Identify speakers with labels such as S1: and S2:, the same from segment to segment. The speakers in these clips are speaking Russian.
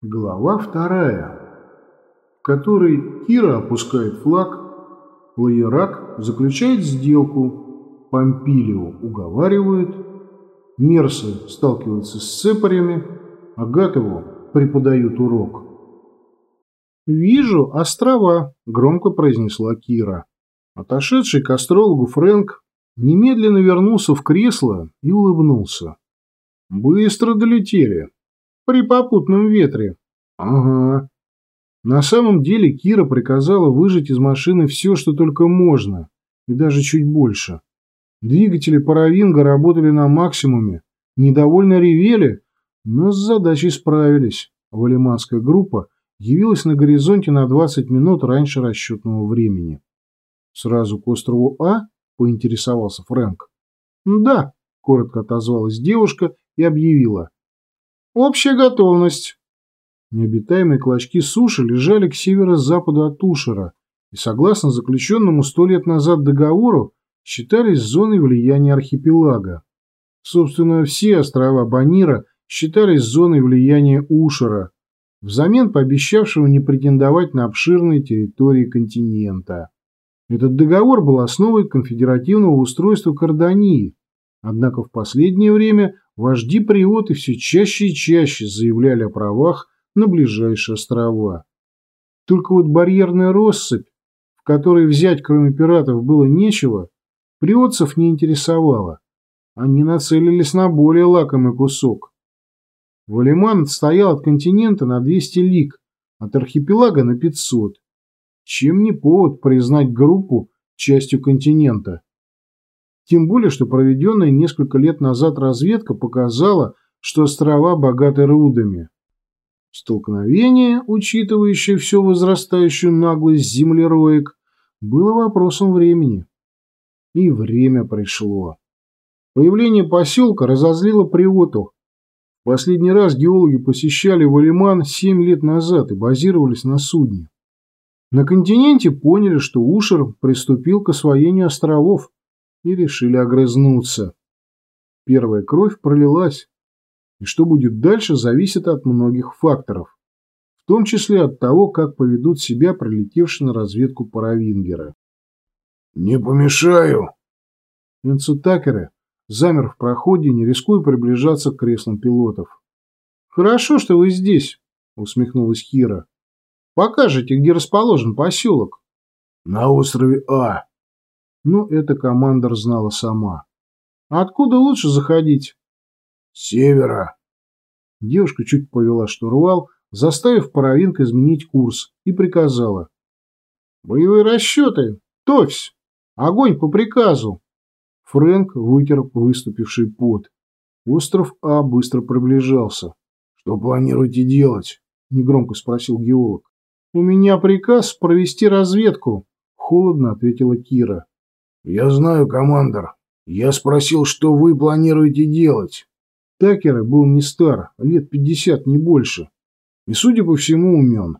S1: Глава вторая, в которой Кира опускает флаг, Лаерак заключает сделку, Помпилио уговаривают, Мерсы сталкиваются с цепарями, Агатову преподают урок. «Вижу острова», — громко произнесла Кира. Отошедший к астрологу Фрэнк немедленно вернулся в кресло и улыбнулся. «Быстро долетели. При попутном ветре. Ага. На самом деле Кира приказала выжать из машины все, что только можно, и даже чуть больше. Двигатели паровинга работали на максимуме, недовольно ревели, но с задачей справились. Валиманская группа явилась на горизонте на 20 минут раньше расчетного времени. Сразу к острову А поинтересовался Фрэнк. «Да», — коротко отозвалась девушка и объявила. Общая готовность. Необитаемые клочки суши лежали к северо-западу от Ушера и, согласно заключенному сто лет назад договору, считались зоной влияния архипелага. Собственно, все острова Банира считались зоной влияния Ушера, взамен пообещавшего не претендовать на обширные территории континента. Этот договор был основой конфедеративного устройства Кардании, однако в последнее время вожди приоты все чаще и чаще заявляли о правах на ближайшие острова. Только вот барьерная россыпь, в которой взять кроме пиратов было нечего, приотцев не интересовала. Они нацелились на более лакомый кусок. Валиман отстоял от континента на 200 лиг, от архипелага на 500. Чем не повод признать группу частью континента? Тем более, что проведенная несколько лет назад разведка показала, что острова богаты рудами. Столкновение, учитывающее всю возрастающую наглость землероек, было вопросом времени. И время пришло. Появление поселка разозлило Приоту. Последний раз геологи посещали Валиман семь лет назад и базировались на судне. На континенте поняли, что Ушер приступил к освоению островов, и решили огрызнуться. Первая кровь пролилась, и что будет дальше, зависит от многих факторов, в том числе от того, как поведут себя прилетевшие на разведку паравингеры.
S2: «Не помешаю!»
S1: Энцу Такеры замер в проходе, не рискуя приближаться к креслам пилотов. «Хорошо, что вы здесь», — усмехнулась Кира. «Покажете, где расположен поселок?»
S2: «На острове А»,
S1: но ну, это командор знала сама. А откуда лучше заходить?
S2: С севера.
S1: Девушка чуть повела штурвал, заставив паровинка изменить курс, и приказала. Боевые расчеты. Товсь! Огонь по приказу. Фрэнк вытер выступивший пот. Остров А быстро приближался.
S2: «Что планируете делать?»
S1: – негромко спросил геолог. «У меня приказ провести разведку», – холодно ответила Кира.
S2: «Я знаю, командор. Я спросил, что вы планируете делать?»
S1: Такер был не стар, лет пятьдесят, не больше. И, судя по всему, умен.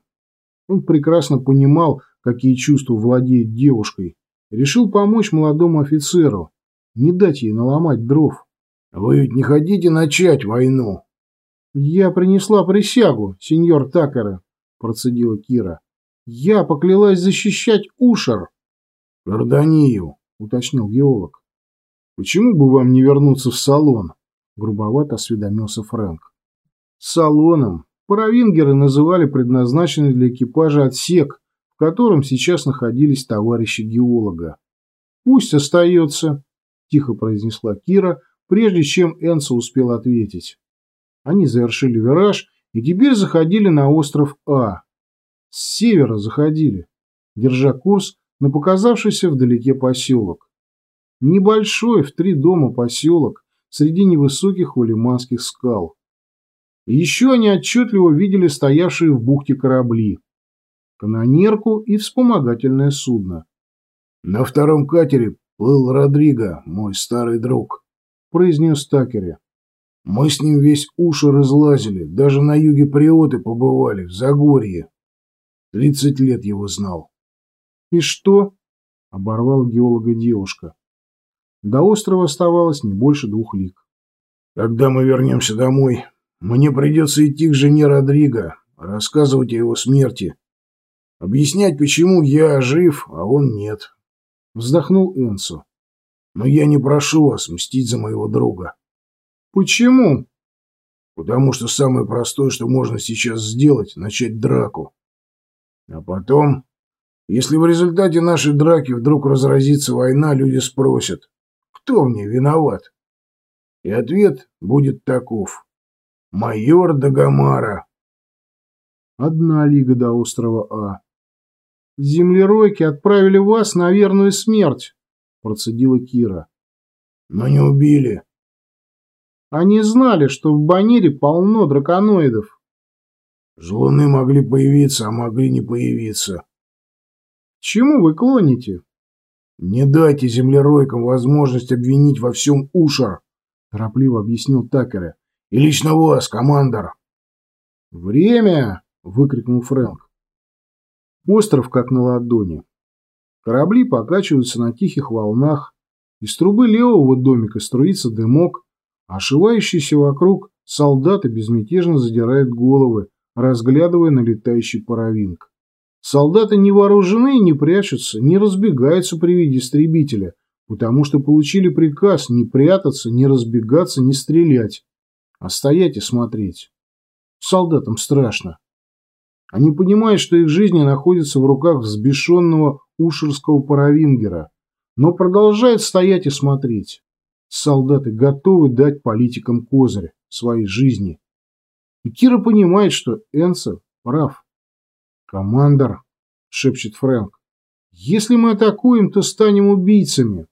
S1: Он прекрасно понимал, какие чувства владеют девушкой. Решил помочь молодому офицеру, не дать ей наломать дров.
S2: «Вы ведь не хотите начать войну?»
S1: «Я принесла присягу, сеньор Такера», – процедила Кира. «Я поклялась защищать Ушер».
S2: «Гордонию», — уточнил геолог.
S1: «Почему бы вам не вернуться в салон?» — грубовато осведомился Фрэнк. «Салоном паравингеры называли предназначенный для экипажа отсек, в котором сейчас находились товарищи геолога. «Пусть остается», — тихо произнесла Кира, прежде чем Энса успел ответить. Они завершили вираж и теперь заходили на остров А. С севера заходили, держа курс на показавшийся вдалеке поселок. Небольшой, в три дома поселок, среди невысоких улиманских скал. еще они отчетливо видели стоявшие в бухте корабли, канонерку и вспомогательное судно.
S2: «На втором катере плыл Родриго, мой старый друг», — произнес Такере. «Мы с ним весь уши разлазили, даже на юге Приоты побывали, в Загорье. Тридцать лет его знал.
S1: «И что?» — оборвал геолога девушка. До острова оставалось не больше двух лиг.
S2: «Когда мы вернемся домой, мне придется идти к жене Родриго, рассказывать о его смерти. Объяснять, почему я жив, а он нет. Вздохнул Энсу. Но я не прошу вас мстить за моего друга.
S1: Почему?
S2: Потому что самое простое, что можно сейчас сделать, начать драку. А потом, если в результате нашей драки вдруг разразится война, люди спросят, кто в ней виноват? И ответ будет таков. Майор Дагомара.
S1: Одна лига до острова А. Землеройки отправили вас на верную смерть, процедила Кира.
S2: Но не убили.
S1: Они знали, что в Банире полно драконоидов.
S2: Жлуны могли появиться, а могли не появиться.
S1: Чему вы клоните?
S2: Не дайте землеройкам возможность обвинить во всем Ушар, торопливо объяснил Такера. И лично вас, командор.
S1: Время! выкрикнул Фрэнк. Остров как на ладони. Корабли покачиваются на тихих волнах, из трубы левого домика струится дымок, Ошивающиеся вокруг солдаты безмятежно задирают головы, разглядывая налетающий паровинг. Солдаты не вооружены не прячутся, не разбегаются при виде истребителя, потому что получили приказ не прятаться, не разбегаться, не стрелять, а стоять и смотреть. Солдатам страшно. Они понимают, что их жизни находятся в руках взбешенного ушерского паровингера, но продолжают стоять и смотреть. Солдаты готовы дать политикам козырь своей жизни. И Кира понимает, что Энса прав. «Командор», — шепчет Фрэнк, — «если мы атакуем, то станем убийцами».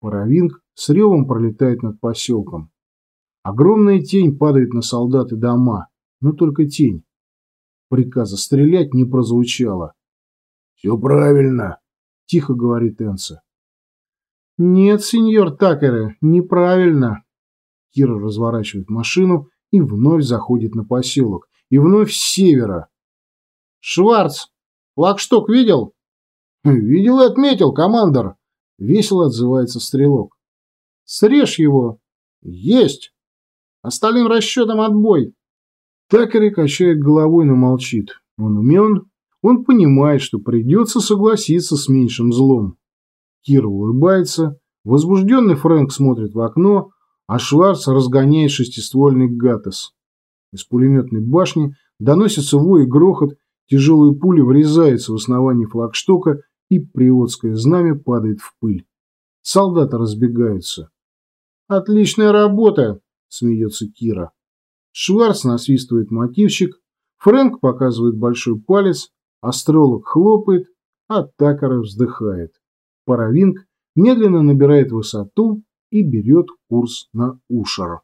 S1: Паровинг с ревом пролетает над поселком. Огромная тень падает на солдаты дома, но только тень. Приказа стрелять не прозвучало.
S2: «Все правильно», —
S1: тихо говорит Энса. «Нет, сеньор Такере, неправильно». Кира разворачивает машину и вновь заходит на поселок. И вновь с севера. «Шварц, флагшток видел?» «Видел и отметил, командор!» Весело отзывается стрелок. «Срежь его!» «Есть!» «Остальным расчетом отбой!» Такери качает головой, но молчит. Он умен, он понимает, что придется согласиться с меньшим злом. Кира улыбается, возбужденный Фрэнк смотрит в окно, а Шварц разгоняет шестиствольный Гатес. Из пулеметной башни доносится вой и грохот, тяжелые пули врезаются в основание флагштока, и приводское знамя падает в пыль. Солдаты разбегаются. «Отличная работа!» – смеется Кира. Шварц насвистывает мотивчик, Фрэнк показывает большой палец, астролог хлопает, а Такара вздыхает. Паровинг медленно набирает высоту и берет курс на Ушар.